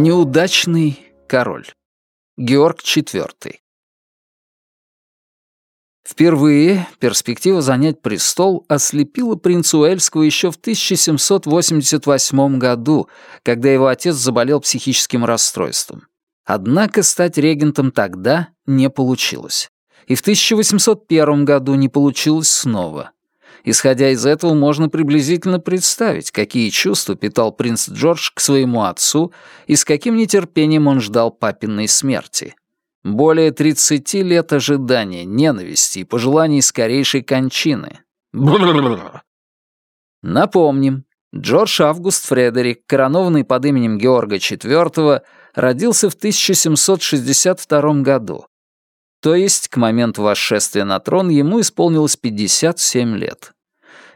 Неудачный король. Георг IV. Впервые перспектива занять престол ослепила принца Уэльского еще в 1788 году, когда его отец заболел психическим расстройством. Однако стать регентом тогда не получилось. И в 1801 году не получилось снова. Исходя из этого, можно приблизительно представить, какие чувства питал принц Джордж к своему отцу и с каким нетерпением он ждал папиной смерти. Более 30 лет ожидания, ненависти и пожеланий скорейшей кончины. Напомним, Джордж Август Фредерик, коронованный под именем Георга IV, родился в 1762 году, то есть к моменту восшествия на трон ему исполнилось 57 лет.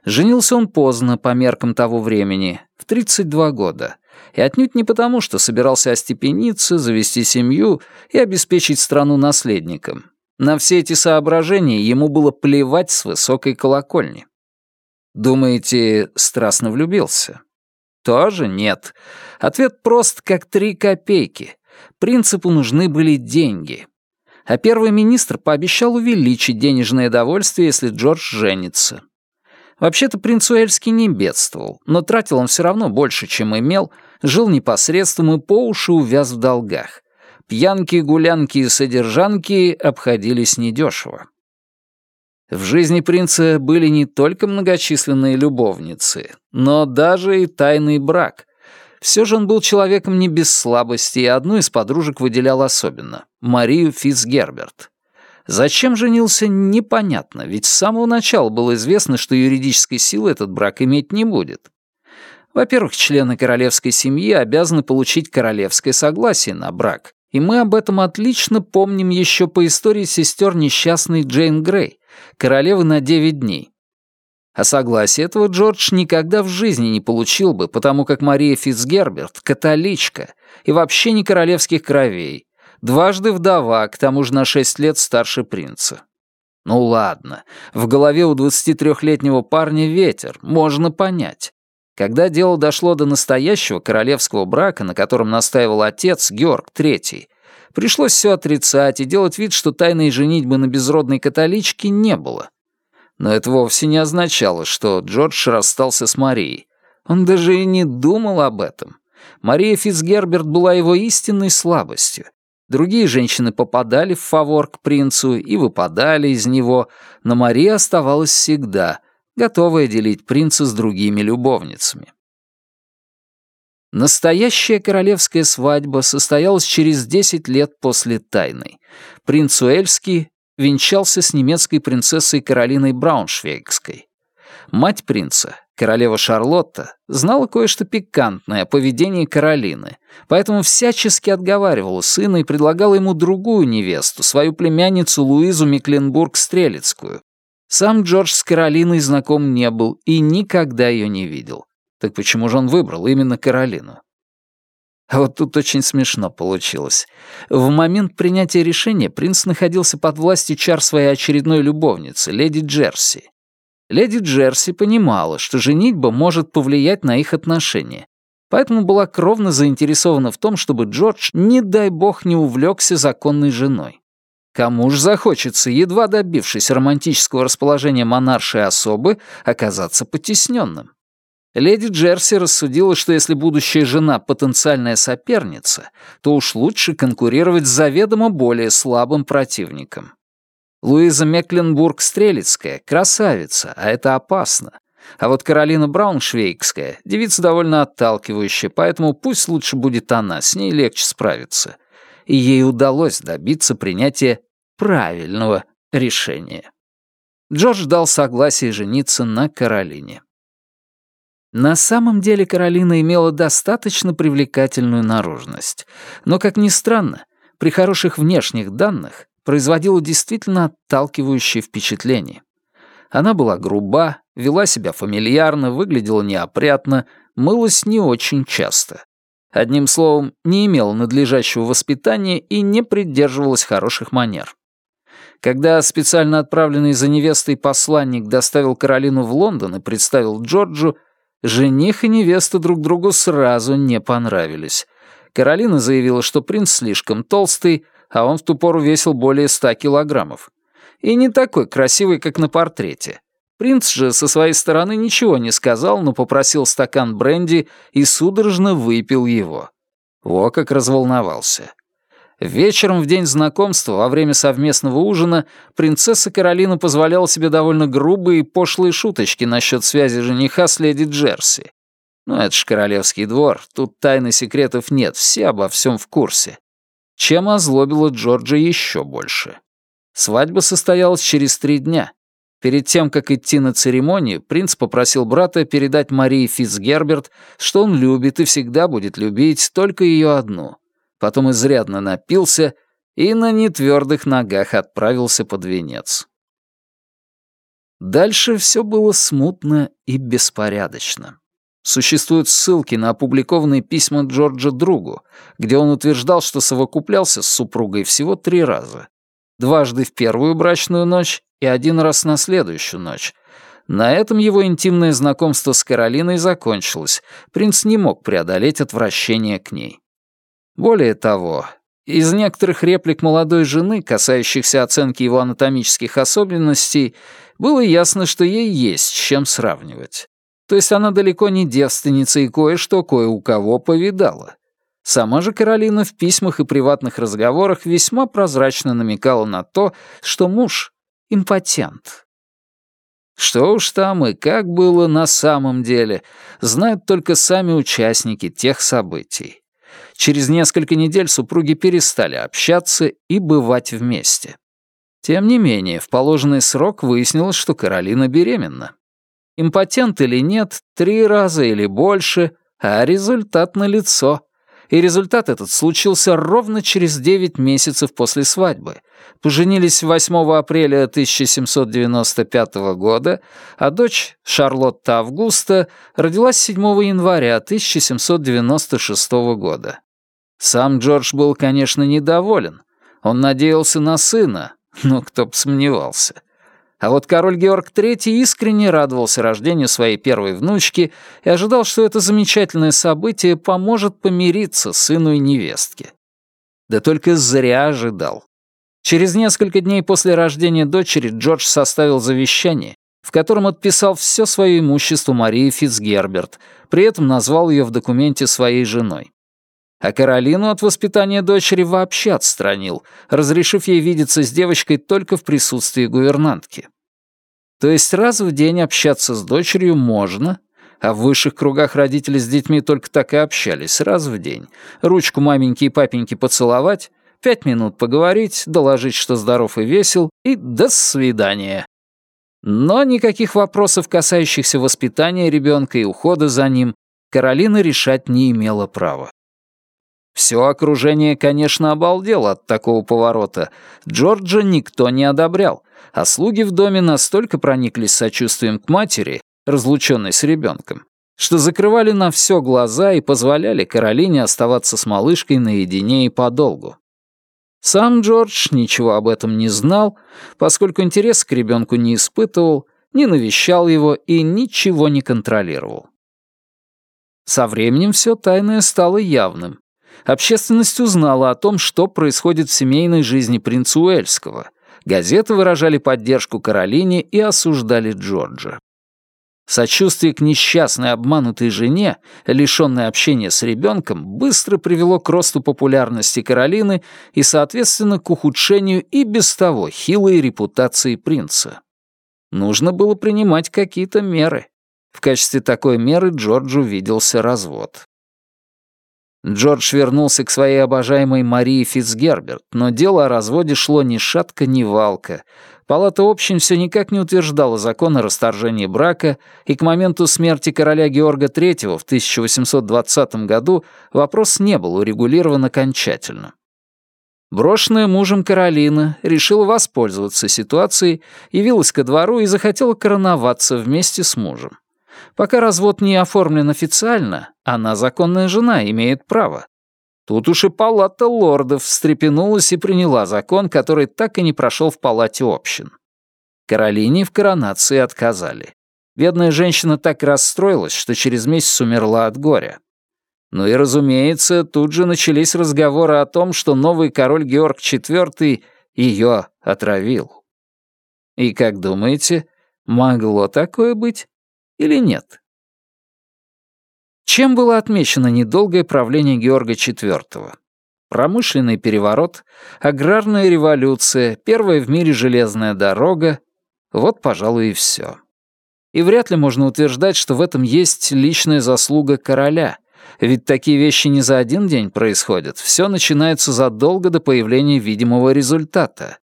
Женился он поздно, по меркам того времени, в 32 года. И отнюдь не потому, что собирался остепениться, завести семью и обеспечить страну наследником. На все эти соображения ему было плевать с высокой колокольни. Думаете, страстно влюбился? Тоже нет. Ответ прост, как три копейки. Принципу нужны были деньги а первый министр пообещал увеличить денежное довольствие, если Джордж женится. Вообще-то принц Уэльский не бедствовал, но тратил он все равно больше, чем имел, жил непосредством и по уши увяз в долгах. Пьянки, гулянки и содержанки обходились недешево. В жизни принца были не только многочисленные любовницы, но даже и тайный брак, все же он был человеком не без слабости, и одну из подружек выделял особенно — Марию Фитцгерберт. Зачем женился, непонятно, ведь с самого начала было известно, что юридической силы этот брак иметь не будет. Во-первых, члены королевской семьи обязаны получить королевское согласие на брак, и мы об этом отлично помним еще по истории сестер несчастной Джейн Грей, королевы на 9 дней. А согласие этого Джордж никогда в жизни не получил бы, потому как Мария Фитцгерберт — католичка и вообще не королевских кровей, дважды вдова, к тому же на шесть лет старше принца. Ну ладно, в голове у 23-летнего парня ветер, можно понять. Когда дело дошло до настоящего королевского брака, на котором настаивал отец, Георг III, пришлось все отрицать и делать вид, что тайной женитьбы на безродной католичке не было. Но это вовсе не означало, что Джордж расстался с Марией. Он даже и не думал об этом. Мария Фицгерберт была его истинной слабостью. Другие женщины попадали в фавор к принцу и выпадали из него, но Мария оставалась всегда, готовая делить принца с другими любовницами. Настоящая королевская свадьба состоялась через 10 лет после тайной. Принц Уэльский венчался с немецкой принцессой Каролиной Брауншвейгской. Мать принца, королева Шарлотта, знала кое-что пикантное о поведении Каролины, поэтому всячески отговаривала сына и предлагала ему другую невесту, свою племянницу Луизу Мекленбург-Стрелецкую. Сам Джордж с Каролиной знаком не был и никогда ее не видел. Так почему же он выбрал именно Каролину? А вот тут очень смешно получилось. В момент принятия решения принц находился под властью чар своей очередной любовницы, леди Джерси. Леди Джерси понимала, что женитьба может повлиять на их отношения, поэтому была кровно заинтересована в том, чтобы Джордж, не дай бог, не увлекся законной женой. Кому ж захочется, едва добившись романтического расположения монаршей особы, оказаться потесненным? Леди Джерси рассудила, что если будущая жена — потенциальная соперница, то уж лучше конкурировать с заведомо более слабым противником. Луиза Мекленбург-Стрелецкая — красавица, а это опасно. А вот Каролина Брауншвейгская — девица довольно отталкивающая, поэтому пусть лучше будет она, с ней легче справиться. И ей удалось добиться принятия правильного решения. Джордж дал согласие жениться на Каролине. На самом деле Каролина имела достаточно привлекательную наружность, но, как ни странно, при хороших внешних данных производила действительно отталкивающее впечатление. Она была груба, вела себя фамильярно, выглядела неопрятно, мылась не очень часто. Одним словом, не имела надлежащего воспитания и не придерживалась хороших манер. Когда специально отправленный за невестой посланник доставил Каролину в Лондон и представил Джорджу, Жених и невеста друг другу сразу не понравились. Каролина заявила, что принц слишком толстый, а он в ту пору весил более ста килограммов. И не такой красивый, как на портрете. Принц же со своей стороны ничего не сказал, но попросил стакан бренди и судорожно выпил его. Во как разволновался. Вечером в день знакомства, во время совместного ужина, принцесса Каролина позволяла себе довольно грубые и пошлые шуточки насчет связи жениха с леди Джерси. Но это ж королевский двор, тут тайны секретов нет, все обо всем в курсе. Чем озлобило Джорджа еще больше. Свадьба состоялась через три дня. Перед тем, как идти на церемонию, принц попросил брата передать Марии Фицгерберт, что он любит и всегда будет любить только ее одну — потом изрядно напился и на нетвердых ногах отправился под венец. Дальше все было смутно и беспорядочно. Существуют ссылки на опубликованные письма Джорджа другу, где он утверждал, что совокуплялся с супругой всего три раза. Дважды в первую брачную ночь и один раз на следующую ночь. На этом его интимное знакомство с Каролиной закончилось. Принц не мог преодолеть отвращение к ней. Более того, из некоторых реплик молодой жены, касающихся оценки его анатомических особенностей, было ясно, что ей есть с чем сравнивать. То есть она далеко не девственница и кое-что кое у кого повидала. Сама же Каролина в письмах и приватных разговорах весьма прозрачно намекала на то, что муж — импотент. Что уж там и как было на самом деле, знают только сами участники тех событий. Через несколько недель супруги перестали общаться и бывать вместе. Тем не менее, в положенный срок выяснилось, что Каролина беременна. Импотент или нет, три раза или больше, а результат налицо. И результат этот случился ровно через 9 месяцев после свадьбы. Поженились 8 апреля 1795 года, а дочь, Шарлотта Августа, родилась 7 января 1796 года. Сам Джордж был, конечно, недоволен. Он надеялся на сына, но кто бы сомневался. А вот король Георг III искренне радовался рождению своей первой внучки и ожидал, что это замечательное событие поможет помириться сыну и невестке. Да только зря ожидал. Через несколько дней после рождения дочери Джордж составил завещание, в котором отписал все свое имущество Марии Фицгерберт, при этом назвал ее в документе своей женой. А Каролину от воспитания дочери вообще отстранил, разрешив ей видеться с девочкой только в присутствии гувернантки. То есть раз в день общаться с дочерью можно, а в высших кругах родители с детьми только так и общались, раз в день. Ручку маменьки и папеньки поцеловать, пять минут поговорить, доложить, что здоров и весел, и до свидания. Но никаких вопросов, касающихся воспитания ребенка и ухода за ним, Каролина решать не имела права. Все окружение, конечно, обалдело от такого поворота. Джорджа никто не одобрял, а слуги в доме настолько прониклись сочувствием к матери, разлученной с ребенком, что закрывали на все глаза и позволяли Каролине оставаться с малышкой наедине и подолгу. Сам Джордж ничего об этом не знал, поскольку интерес к ребенку не испытывал, не навещал его и ничего не контролировал. Со временем все тайное стало явным общественность узнала о том, что происходит в семейной жизни принца Уэльского. Газеты выражали поддержку Каролине и осуждали Джорджа. Сочувствие к несчастной обманутой жене, лишённой общения с ребенком, быстро привело к росту популярности Каролины и, соответственно, к ухудшению и без того хилой репутации принца. Нужно было принимать какие-то меры. В качестве такой меры Джорджу виделся развод. Джордж вернулся к своей обожаемой Марии Фицгерберт, но дело о разводе шло ни шатка, ни валка. Палата общин все никак не утверждала закон о расторжении брака, и к моменту смерти короля Георга III в 1820 году вопрос не был урегулирован окончательно. Брошенная мужем Каролина решила воспользоваться ситуацией, явилась ко двору и захотела короноваться вместе с мужем. Пока развод не оформлен официально, она законная жена, имеет право. Тут уж и палата лордов встрепенулась и приняла закон, который так и не прошел в палате общин. Каролине в коронации отказали. Бедная женщина так расстроилась, что через месяц умерла от горя. Ну и, разумеется, тут же начались разговоры о том, что новый король Георг IV ее отравил. И как думаете, могло такое быть или нет? Чем было отмечено недолгое правление Георга IV? Промышленный переворот, аграрная революция, первая в мире железная дорога — вот, пожалуй, и все. И вряд ли можно утверждать, что в этом есть личная заслуга короля, ведь такие вещи не за один день происходят, все начинается задолго до появления видимого результата.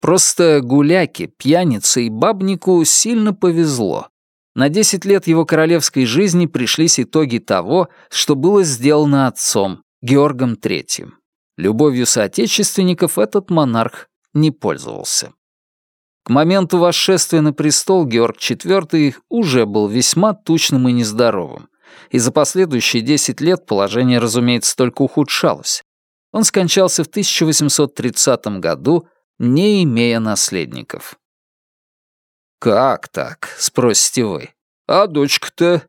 Просто гуляки, пьянице и бабнику сильно повезло. На 10 лет его королевской жизни пришлись итоги того, что было сделано отцом, Георгом III. Любовью соотечественников этот монарх не пользовался. К моменту восшествия на престол Георг IV уже был весьма тучным и нездоровым, и за последующие 10 лет положение, разумеется, только ухудшалось. Он скончался в 1830 году, не имея наследников. «Как так?» — спросите вы. «А дочка-то?»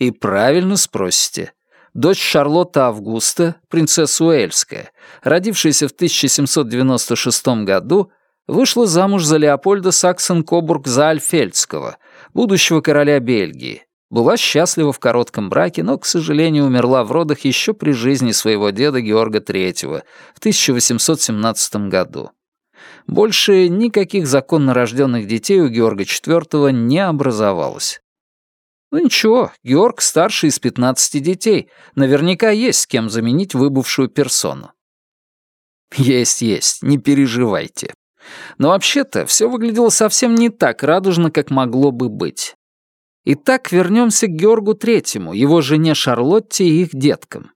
И правильно спросите. Дочь Шарлотта Августа, принцесса Уэльская, родившаяся в 1796 году, вышла замуж за Леопольда Саксон-Кобург-Заальфельдского, будущего короля Бельгии. Была счастлива в коротком браке, но, к сожалению, умерла в родах еще при жизни своего деда Георга III в 1817 году. Больше никаких законно рожденных детей у Георга IV не образовалось. Ну ничего, Георг старший из 15 детей. Наверняка есть с кем заменить выбывшую персону. Есть, есть, не переживайте. Но вообще-то все выглядело совсем не так радужно, как могло бы быть. Итак, вернемся к Георгу Третьему, его жене Шарлотте и их деткам.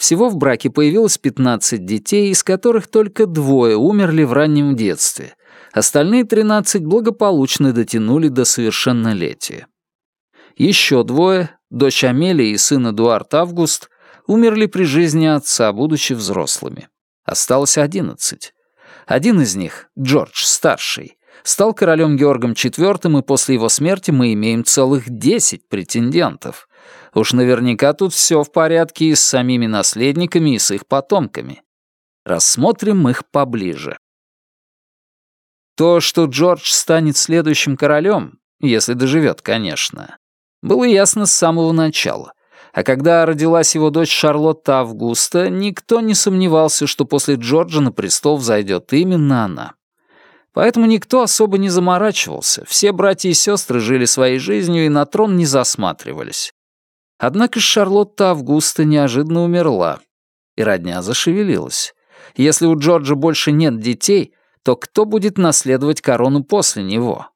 Всего в браке появилось 15 детей, из которых только двое умерли в раннем детстве. Остальные 13 благополучно дотянули до совершеннолетия. Еще двое, дочь Амелия и сын Эдуард Август, умерли при жизни отца, будучи взрослыми. Осталось 11. Один из них, Джордж, старший, стал королем Георгом IV, и после его смерти мы имеем целых 10 претендентов. Уж наверняка тут все в порядке и с самими наследниками, и с их потомками. Рассмотрим их поближе. То, что Джордж станет следующим королем, если доживет, конечно, было ясно с самого начала. А когда родилась его дочь Шарлотта Августа, никто не сомневался, что после Джорджа на престол взойдет именно она. Поэтому никто особо не заморачивался, все братья и сестры жили своей жизнью и на трон не засматривались. Однако Шарлотта Августа неожиданно умерла, и родня зашевелилась. Если у Джорджа больше нет детей, то кто будет наследовать корону после него?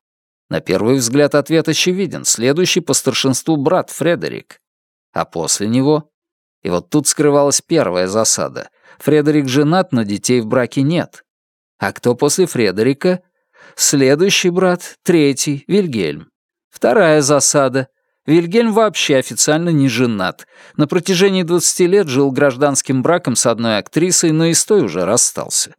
На первый взгляд ответ очевиден. Следующий по старшинству брат Фредерик. А после него? И вот тут скрывалась первая засада. Фредерик женат, но детей в браке нет. А кто после Фредерика? Следующий брат, третий, Вильгельм. Вторая засада. Вильгельм вообще официально не женат. На протяжении 20 лет жил гражданским браком с одной актрисой, но и с той уже расстался.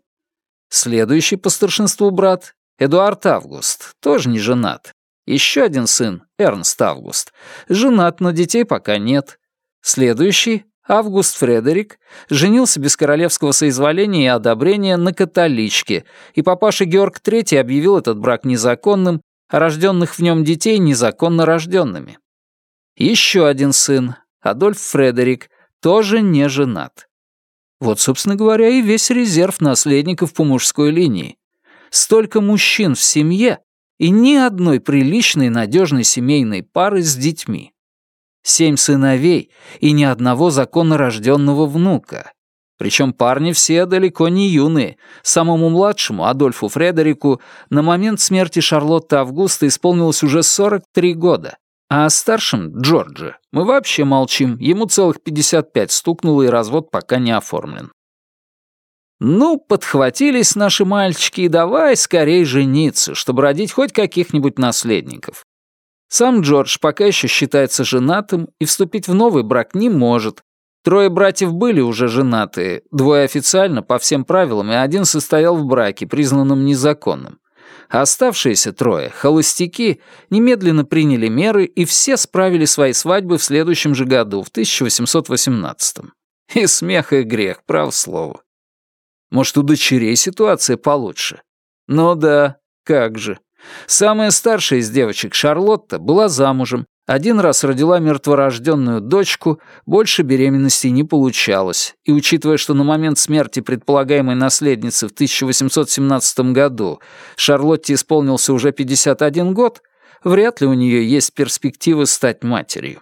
Следующий по старшинству брат — Эдуард Август, тоже не женат. Еще один сын, Эрнст Август, женат, но детей пока нет. Следующий — Август Фредерик, женился без королевского соизволения и одобрения на католичке, и папаша Георг III объявил этот брак незаконным, а рожденных в нем детей незаконно рожденными. Еще один сын, Адольф Фредерик, тоже не женат. Вот, собственно говоря, и весь резерв наследников по мужской линии. Столько мужчин в семье и ни одной приличной надежной семейной пары с детьми. Семь сыновей и ни одного законно рожденного внука. Причем парни все далеко не юные. Самому младшему, Адольфу Фредерику, на момент смерти Шарлотты Августа исполнилось уже 43 года. А о старшем, Джорджи, мы вообще молчим, ему целых 55 стукнуло, и развод пока не оформлен. Ну, подхватились наши мальчики, и давай скорее жениться, чтобы родить хоть каких-нибудь наследников. Сам Джордж пока еще считается женатым и вступить в новый брак не может. Трое братьев были уже женатые, двое официально, по всем правилам, и один состоял в браке, признанном незаконным. Оставшиеся трое, холостяки, немедленно приняли меры, и все справили свои свадьбы в следующем же году, в 1818 -м. И смех, и грех, право слово. Может, у дочерей ситуация получше? Ну да, как же. Самая старшая из девочек, Шарлотта, была замужем, один раз родила мертворожденную дочку, больше беременности не получалось, и учитывая, что на момент смерти предполагаемой наследницы в 1817 году Шарлотте исполнился уже 51 год, вряд ли у нее есть перспективы стать матерью.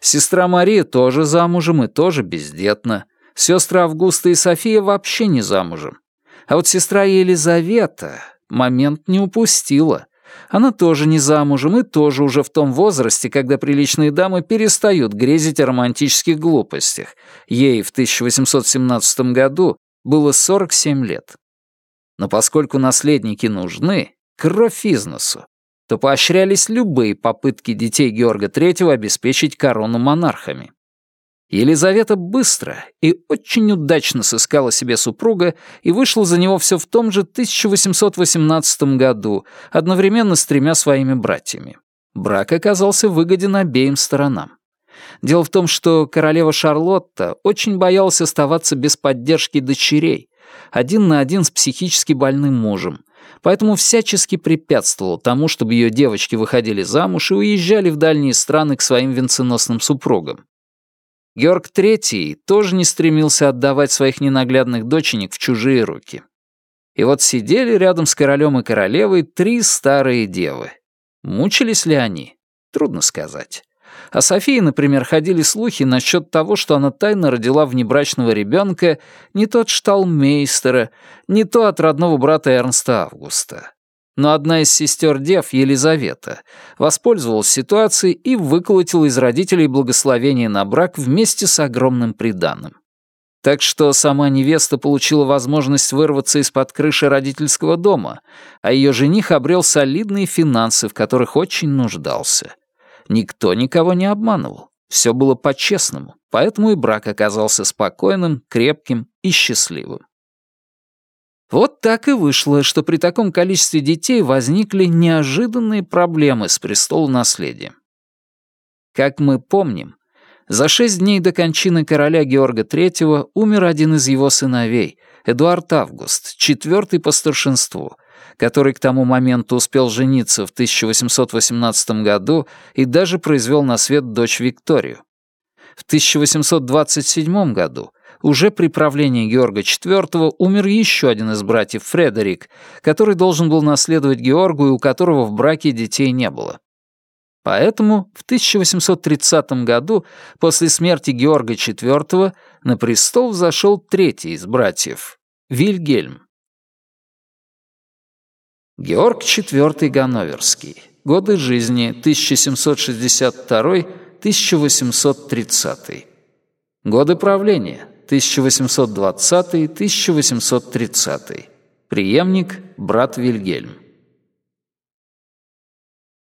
Сестра Мария тоже замужем и тоже бездетна. Сестры Августа и София вообще не замужем. А вот сестра Елизавета момент не упустила. Она тоже не замужем и тоже уже в том возрасте, когда приличные дамы перестают грезить о романтических глупостях. Ей в 1817 году было 47 лет. Но поскольку наследники нужны, кровь из носу, то поощрялись любые попытки детей Георга III обеспечить корону монархами. Елизавета быстро и очень удачно сыскала себе супруга и вышла за него все в том же 1818 году, одновременно с тремя своими братьями. Брак оказался выгоден обеим сторонам. Дело в том, что королева Шарлотта очень боялась оставаться без поддержки дочерей, один на один с психически больным мужем, поэтому всячески препятствовал тому, чтобы ее девочки выходили замуж и уезжали в дальние страны к своим венценосным супругам. Георг III тоже не стремился отдавать своих ненаглядных доченек в чужие руки. И вот сидели рядом с королем и королевой три старые девы. Мучились ли они? Трудно сказать. О Софии, например, ходили слухи насчет того, что она тайно родила внебрачного ребенка не то от шталмейстера, не то от родного брата Эрнста Августа но одна из сестер Дев, Елизавета, воспользовалась ситуацией и выколотила из родителей благословение на брак вместе с огромным приданым. Так что сама невеста получила возможность вырваться из-под крыши родительского дома, а ее жених обрел солидные финансы, в которых очень нуждался. Никто никого не обманывал. Все было по-честному, поэтому и брак оказался спокойным, крепким и счастливым. Вот так и вышло, что при таком количестве детей возникли неожиданные проблемы с престолонаследием. Как мы помним, за шесть дней до кончины короля Георга III умер один из его сыновей, Эдуард Август, четвертый по старшинству, который к тому моменту успел жениться в 1818 году и даже произвел на свет дочь Викторию. В 1827 году уже при правлении Георга IV умер еще один из братьев Фредерик, который должен был наследовать Георгу и у которого в браке детей не было. Поэтому в 1830 году, после смерти Георга IV, на престол взошел третий из братьев — Вильгельм. Георг IV Ганноверский. Годы жизни 1762-1830. Годы правления 1820-1830. Приемник — брат Вильгельм.